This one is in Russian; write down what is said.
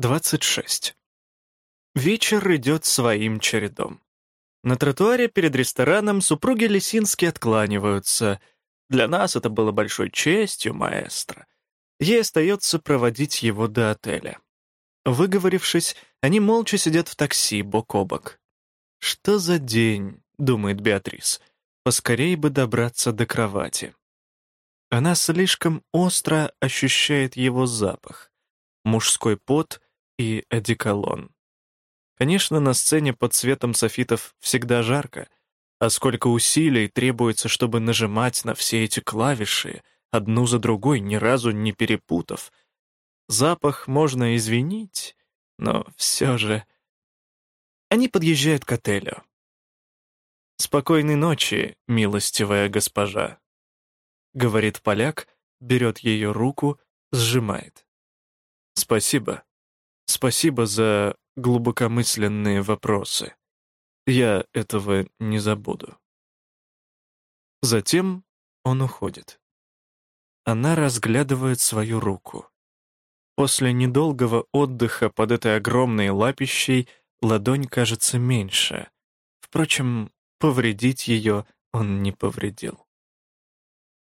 26. Вечер идет своим чередом. На тротуаре перед рестораном супруги Лисински откланиваются. Для нас это было большой честью, маэстро. Ей остается проводить его до отеля. Выговорившись, они молча сидят в такси бок о бок. «Что за день?» — думает Беатрис. «Поскорей бы добраться до кровати». Она слишком остро ощущает его запах. Мужской пот и одеколон. Конечно, на сцене под светом софитов всегда жарко, а сколько усилий требуется, чтобы нажимать на все эти клавиши, одну за другой, ни разу не перепутав. Запах можно извинить, но все же... Они подъезжают к отелю. «Спокойной ночи, милостивая госпожа», — говорит поляк, берет ее руку, сжимает. «Спасибо. Спасибо за глубокомысленные вопросы. Я этого не забуду». Затем он уходит. Она разглядывает свою руку. После недолгого отдыха под этой огромной лапищей ладонь кажется меньше. Впрочем, повредить ее он не повредил.